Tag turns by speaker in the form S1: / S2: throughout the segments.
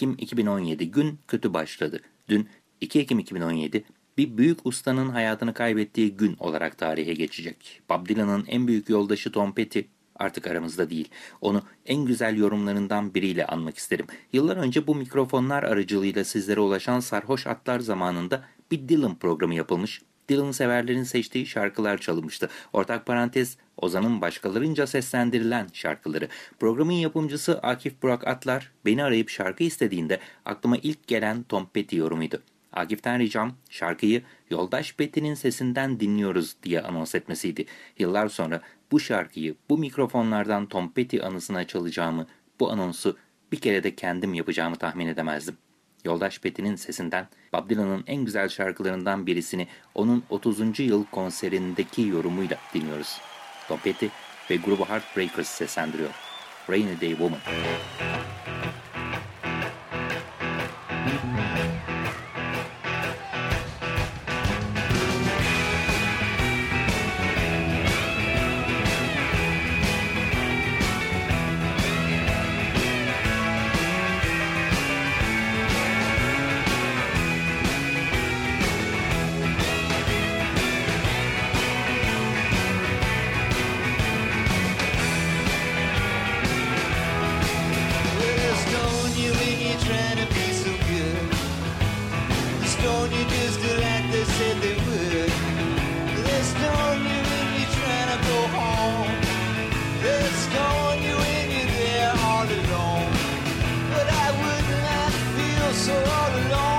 S1: Ekim 2017 gün kötü başladı. Dün 2 Ekim 2017 bir büyük ustanın hayatını kaybettiği gün olarak tarihe geçecek. Bob Dylan'ın en büyük yoldaşı Tom Petty artık aramızda değil. Onu en güzel yorumlarından biriyle anmak isterim. Yıllar önce bu mikrofonlar aracılığıyla sizlere ulaşan Sarhoş Atlar zamanında bir Dylan programı yapılmış. Dylan severlerin seçtiği şarkılar çalınmıştı. Ortak parantez Ozan'ın başkalarınca seslendirilen şarkıları. Programın yapımcısı Akif Burak Atlar beni arayıp şarkı istediğinde aklıma ilk gelen Tom Petty yorumuydu. Akif'ten ricam şarkıyı Yoldaş Petty'nin sesinden dinliyoruz diye anons etmesiydi. Yıllar sonra bu şarkıyı bu mikrofonlardan Tom Petty anısına çalacağımı, bu anonsu bir kere de kendim yapacağımı tahmin edemezdim. Yoldaş Petty'nin sesinden Bob Dylan'ın en güzel şarkılarından birisini onun 30. yıl konserindeki yorumuyla dinliyoruz. Tom Petty ve grubu Heartbreakers seslendiriyor. Rainy Day Woman.
S2: so all alone.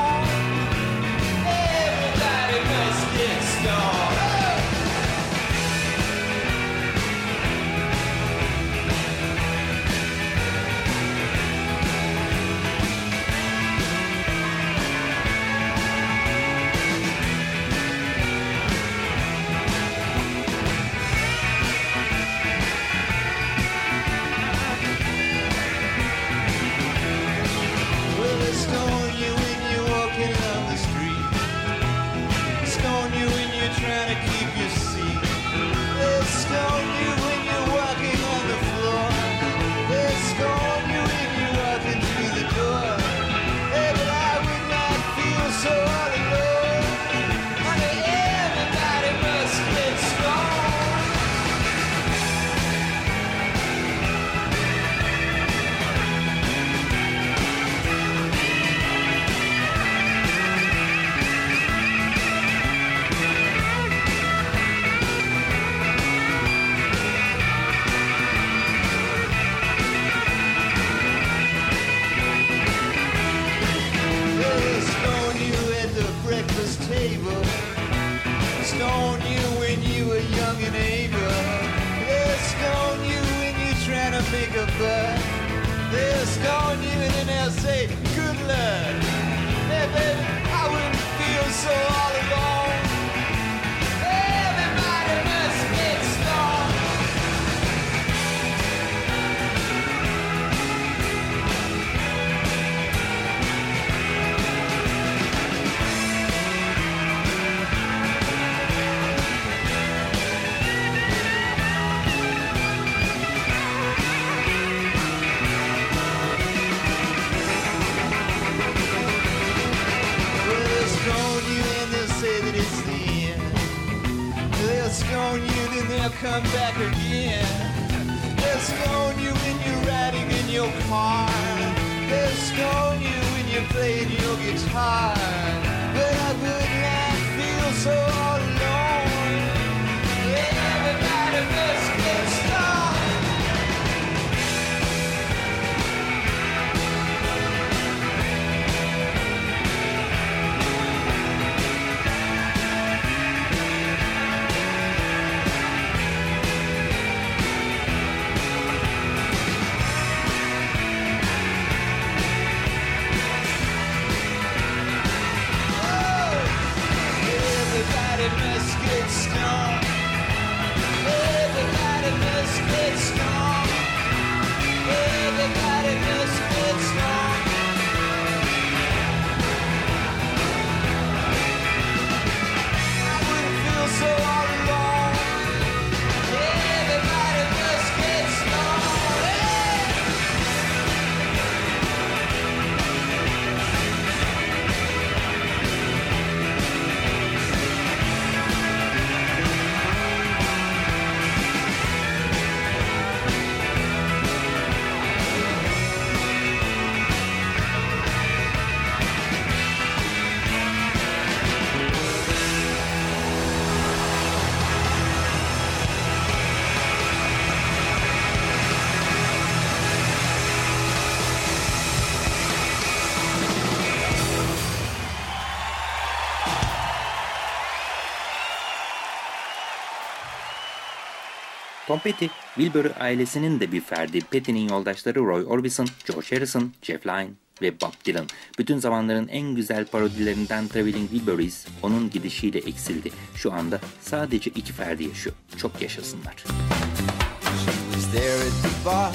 S1: Tom Petty, Wilbur ailesinin de bir ferdi. Petty'nin yoldaşları Roy Orbison, George Harrison, Jeff Lynne ve Bob Dylan. Bütün zamanların en güzel parodilerinden Traveling Wilburys onun gidişiyle eksildi. Şu anda sadece iki ferdi yaşıyor. Çok yaşasınlar.
S3: She was there at the bar.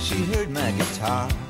S3: She heard my guitar.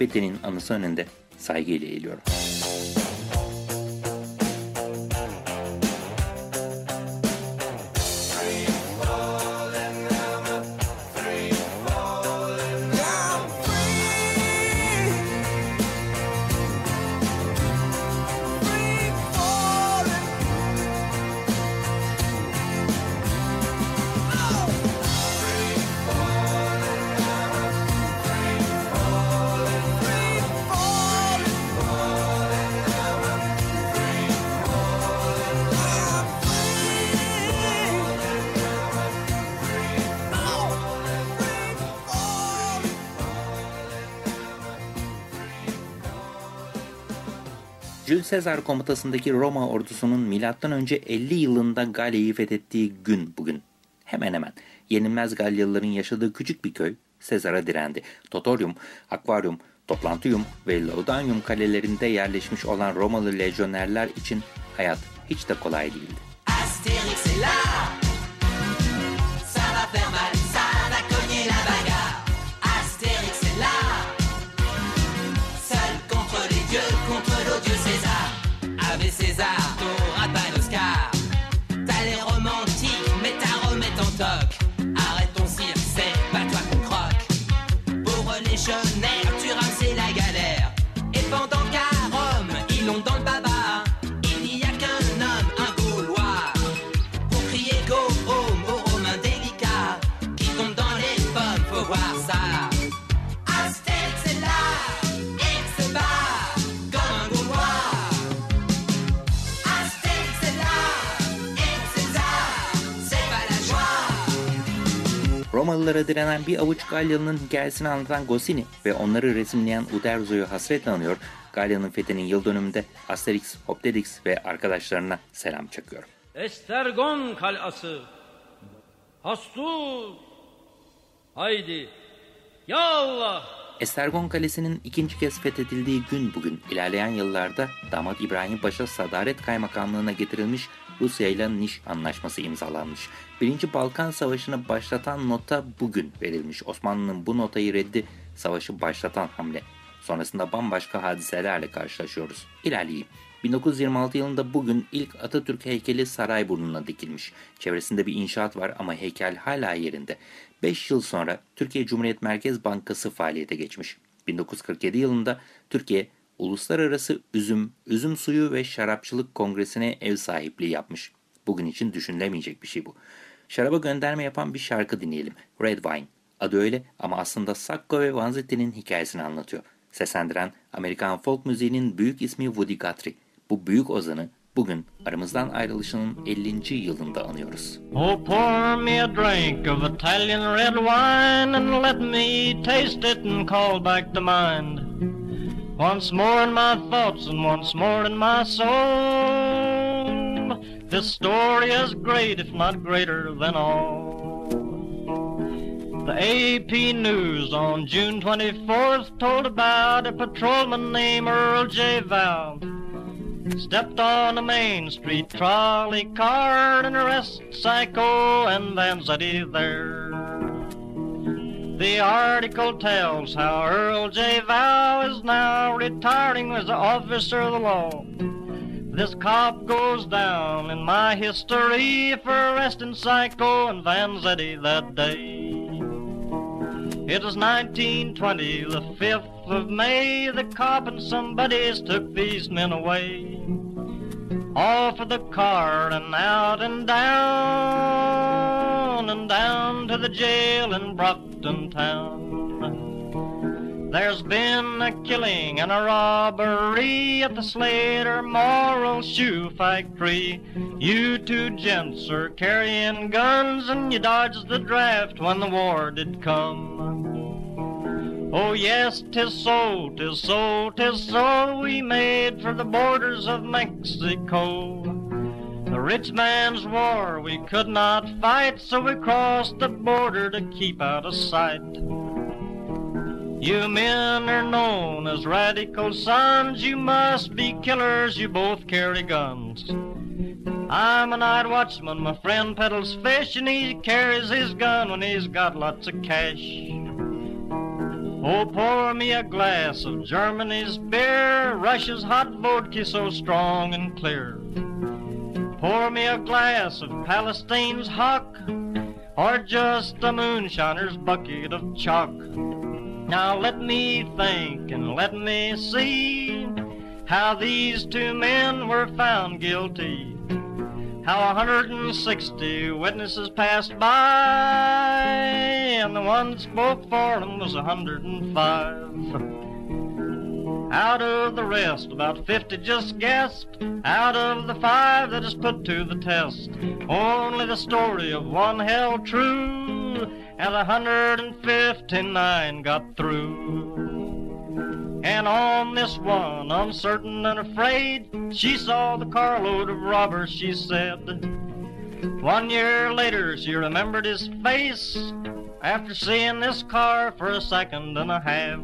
S1: Sohbetlerin anısı önünde saygıyla eğiliyorum. Jül Sezar komutasındaki Roma ordusunun M.Ö. 50 yılında Galya'yı fethettiği gün bugün. Hemen hemen yenilmez Galyalıların yaşadığı küçük bir köy Sezar'a direndi. Totorium, Akvaryum, Toplantium ve Laudanium kalelerinde yerleşmiş olan Romalı lejyonerler için hayat hiç de kolay değildi.
S4: Asterix est ça va faire mal.
S1: Romalılara direnen bir avuç Galyalı'nın hikayesini anlatan Goscinny ve onları resimleyen Uderzo'yu hasretle anıyor. Galya'nın fethinin yıl dönümünde Asterix, Obelix ve arkadaşlarına selam çakıyorum.
S5: Estergon kalası. Hastur. Haydi. Ya Allah.
S1: Estergon Kalesi'nin ikinci kez fethedildiği gün bugün ilerleyen yıllarda damat İbrahim Paşa Sadaret Kaymakamlığına getirilmiş Rusya ile Niş Anlaşması imzalanmış. Birinci Balkan Savaşı'nı başlatan nota bugün verilmiş. Osmanlı'nın bu notayı reddi savaşı başlatan hamle. Sonrasında bambaşka hadiselerle karşılaşıyoruz. İlerleyeyim. 1926 yılında bugün ilk Atatürk heykeli Sarayburnu'na dikilmiş. Çevresinde bir inşaat var ama heykel hala yerinde. 5 yıl sonra Türkiye Cumhuriyet Merkez Bankası faaliyete geçmiş. 1947 yılında Türkiye Uluslararası Üzüm, Üzüm Suyu ve Şarapçılık Kongresi'ne ev sahipliği yapmış. Bugün için düşünülemeyecek bir şey bu. Şaraba gönderme yapan bir şarkı dinleyelim. Red Wine. Adı öyle ama aslında Sacco ve Vanzetti'nin hikayesini anlatıyor. Seslendiren Amerikan folk müziğinin büyük ismi Woody Guthrie. Bu büyük ozanı bugün aramızdan ayrılışının 50. yılında anıyoruz.
S6: Oh, pour me a drink of Italian red wine and let me taste it and call back the mind. Once more in my thoughts and once more in my soul. This story is great, if not greater than all. The AP News on June 24th told about a patrolman named Earl J. Val. Stepped on a Main Street trolley car and arrested Psycho and Vanzetti there. The article tells how Earl J. Val is now retiring as an officer of the law. This cop goes down in my history for arresting Psycho and Vanzetti that day. It was 1920, the 5th of May. The cop and some buddies took these men away. Off of the car and out and down, and down to the jail in Brockton town. There's been a killing and a robbery at the Slater Moral Shoe Factory. You two gents are carrying guns and you dodged the draft when the war did come. Oh yes, 'tis so, 'tis so, 'tis so we made for the borders of Mexico. The rich man's war we could not fight, so we crossed the border to keep out of sight. You men are known as radical sons, you must be killers, you both carry guns. I'm a night watchman, my friend peddles fish, and he carries his gun when he's got lots of cash. Oh, pour me a glass of Germany's beer, Russia's hot vodka so strong and clear. Pour me a glass of Palestine's hock, or just a moonshiner's bucket of chalk. Now let me think and let me see how these two men were found guilty. How 160 witnesses passed by, and the one that spoke for them was 105. Out of the rest, about 50 just guessed. Out of the five that is put to the test, only the story of one held true, and 159 got through. And on this one, uncertain and afraid, she saw the carload of robbers, she said. One year later, she remembered his face after seeing this car for a second and a half.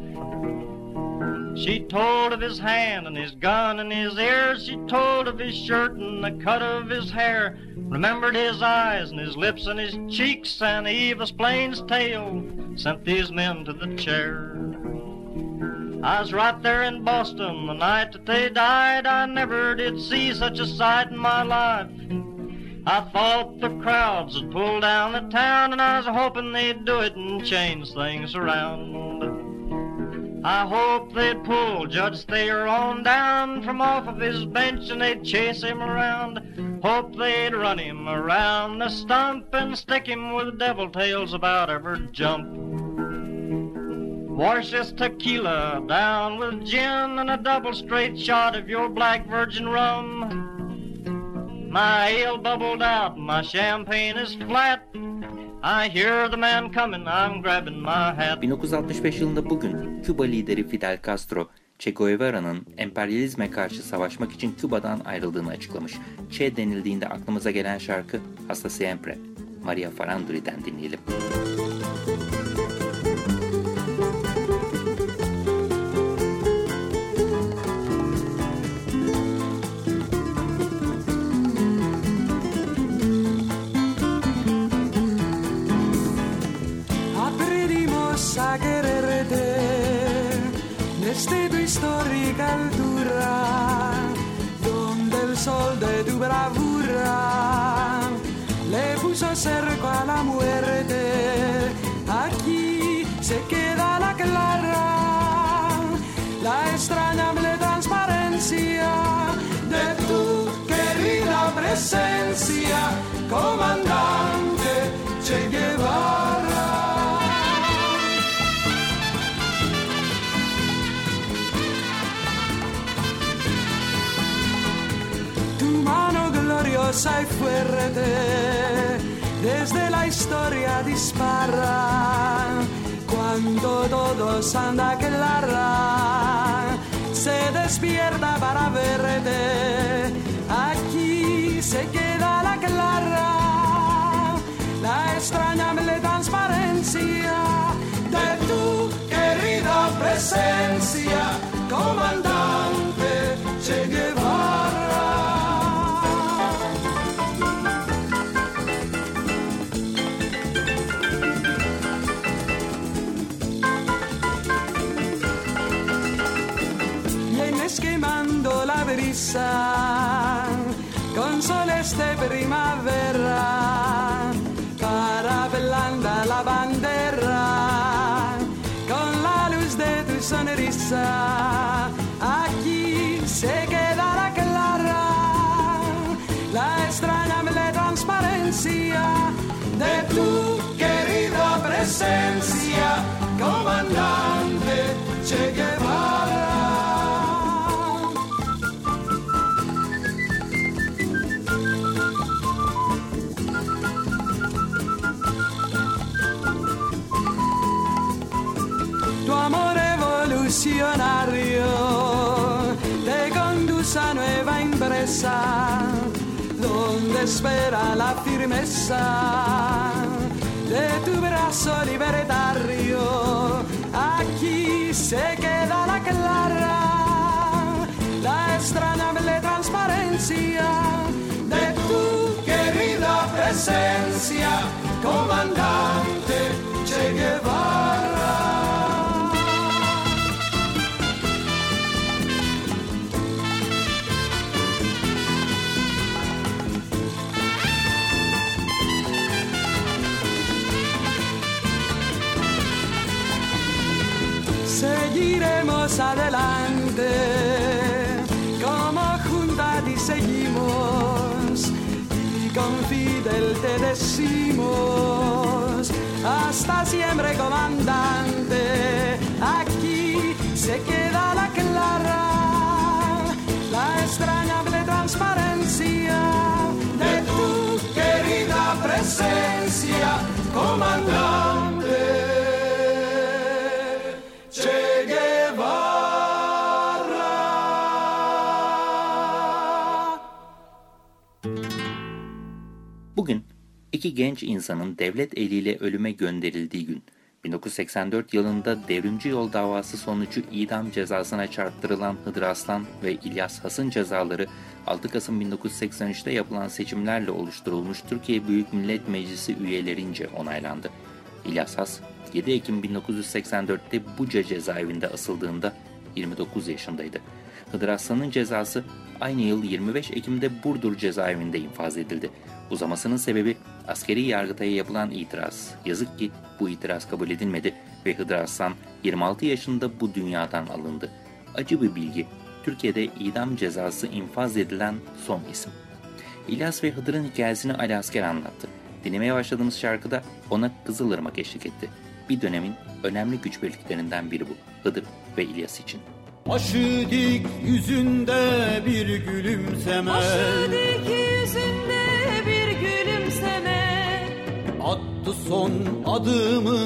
S6: She told of his hand and his gun and his ears. She told of his shirt and the cut of his hair. Remembered his eyes and his lips and his cheeks and Eva's Plains tale. Sent these men to the chair. I was right there in Boston the night that they died. I never did see such a sight in my life. I thought the crowds would pull down the town, and I was hoping they'd do it and change things around. I hope they'd pull Judge Thayer on down from off of his bench and they'd chase him around. Hope they'd run him around the stump and stick him with devil tails about every jump. Wash this tequila down with gin and a double straight shot of your black virgin rum. My ale bubbled out, my champagne is flat. I hear the man coming, I'm grabbing my hat.
S1: 1965 yılında bugün Küba lideri Fidel Castro, Che Guevara'nın emperyalizme karşı savaşmak için Küba'dan ayrıldığını açıklamış. Che denildiğinde aklımıza gelen şarkı Hasta Siempre, Maria Faranduri'den dinleyelim.
S7: Aprendimos tu histórica altura, donde el sol de tu bravura le puso cerco a la muerte. Aquí se queda la clara, la extrañable transparencia de tu querida presencia, comandante Che Guevara. Y fuerte desde la historia dispara. Cuando todo anda clara se despierta para verte. Aquí se queda la clara la extrañable transparencia de tu querida presencia presencia comandante Che Guevara. Tu amor evolucionario te conduce a nueva empresa donde espera la firmeza de tu brazo libertario. Aquí se queda la clara, la extrañable transparencia de tu querida presencia, comandante como juntas y seguimos, y con Fidel te decimos, hasta siempre comandante, aquí se queda la clara, la extrañable transparencia de tu querida presencia, comandante.
S1: Bugün iki genç insanın devlet eliyle ölüme gönderildiği gün. 1984 yılında devrimci yol davası sonucu idam cezasına çarptırılan Hıdır Aslan ve İlyas Has'ın cezaları 6 Kasım 1983'te yapılan seçimlerle oluşturulmuş Türkiye Büyük Millet Meclisi üyelerince onaylandı. İlyas Has 7 Ekim 1984'te Buca cezaevinde asıldığında 29 yaşındaydı. Hıdır Aslan'ın cezası aynı yıl 25 Ekim'de Burdur cezaevinde infaz edildi. Uzamasının sebebi askeri yargıtaya yapılan itiraz. Yazık ki bu itiraz kabul edilmedi ve Hıdır Aslan 26 yaşında bu dünyadan alındı. Acı bir bilgi. Türkiye'de idam cezası infaz edilen son isim. İlyas ve Hıdır'ın hikayesini Ali Asker anlattı. Dinlemeye başladığımız şarkıda ona Kızılırmak eşlik etti. Bir dönemin önemli güç birliklerinden biri bu. Hıdır ve İlyas için.
S8: Başı dik yüzünde bir gülümseme.
S9: Başı dik yüzünde bir gülümseme.
S8: Attı son adımı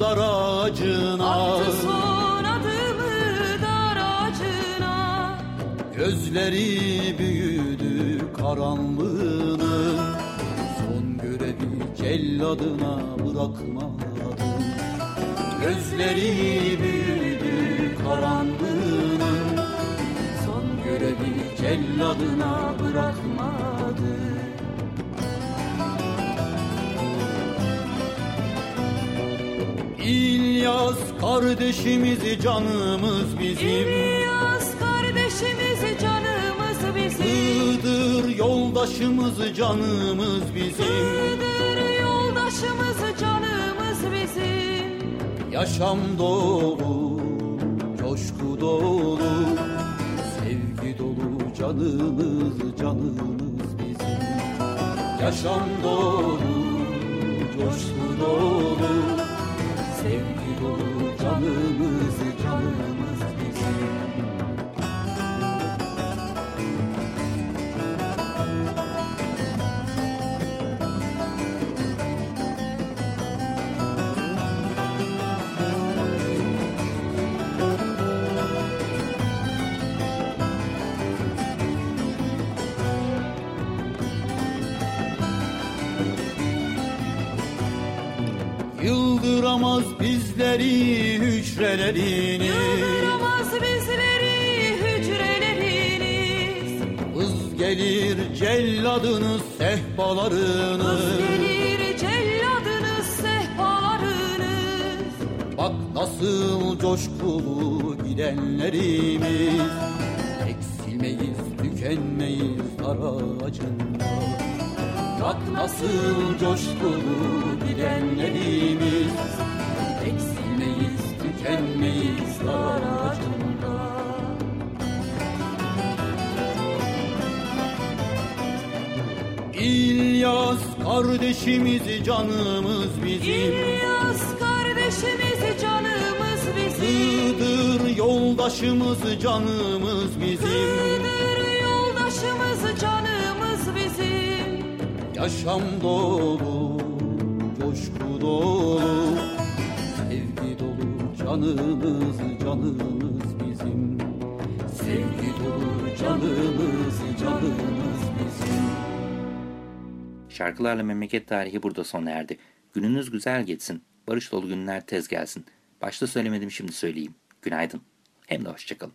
S8: dar ağacına.
S10: Attı son adımı dar ağacına.
S8: Gözleri büyüdü karanlığını Son görevi celladına bırakmadı Gözleri büyüdü karanlığını görevi celladına bırakmadı. İlyas kardeşimiz canımız bizim.
S10: İlyas kardeşimiz canımız bizim.
S8: Iğdır yoldaşımız canımız bizim.
S10: Iğdır yoldaşımız canımız bizim.
S8: Yaşam dolu, coşku dolu canımız canımız bizim. Yaşam dolu, coşku dolu Sevgi dolu canımız canımız Yıldıramaz bizleri hücrelerini.
S10: Yıldıramaz bizleri hücreleriniz
S8: Hız gelir celladınız sehpalarını.
S10: Hız gelir celladınız sehpalarınız
S8: Bak nasıl coşkulu gidenlerimiz. Eksilmeyiz tükenmeyiz dar ağacında Bak nasıl coşkulu gidenlerimiz Eksilmeyiz tükenmeyiz dar ağacında. İlyas kardeşimiz canımız bizim.
S10: İlyas kardeşimiz canımız bizim.
S8: Iğdır yoldaşımız canımız bizim.
S10: Iğdır yoldaşımız canımız bizim
S8: Yaşam dolu, coşku dolu Sevgi dolu canımız canımız bizim Sevgi dolu canımız canımız bizim
S1: Şarkılarla memleket tarihi burada sona erdi. Gününüz güzel geçsin. Barış dolu günler tez gelsin. Başta söylemedim şimdi söyleyeyim. Günaydın. Hem de hoşçakalın.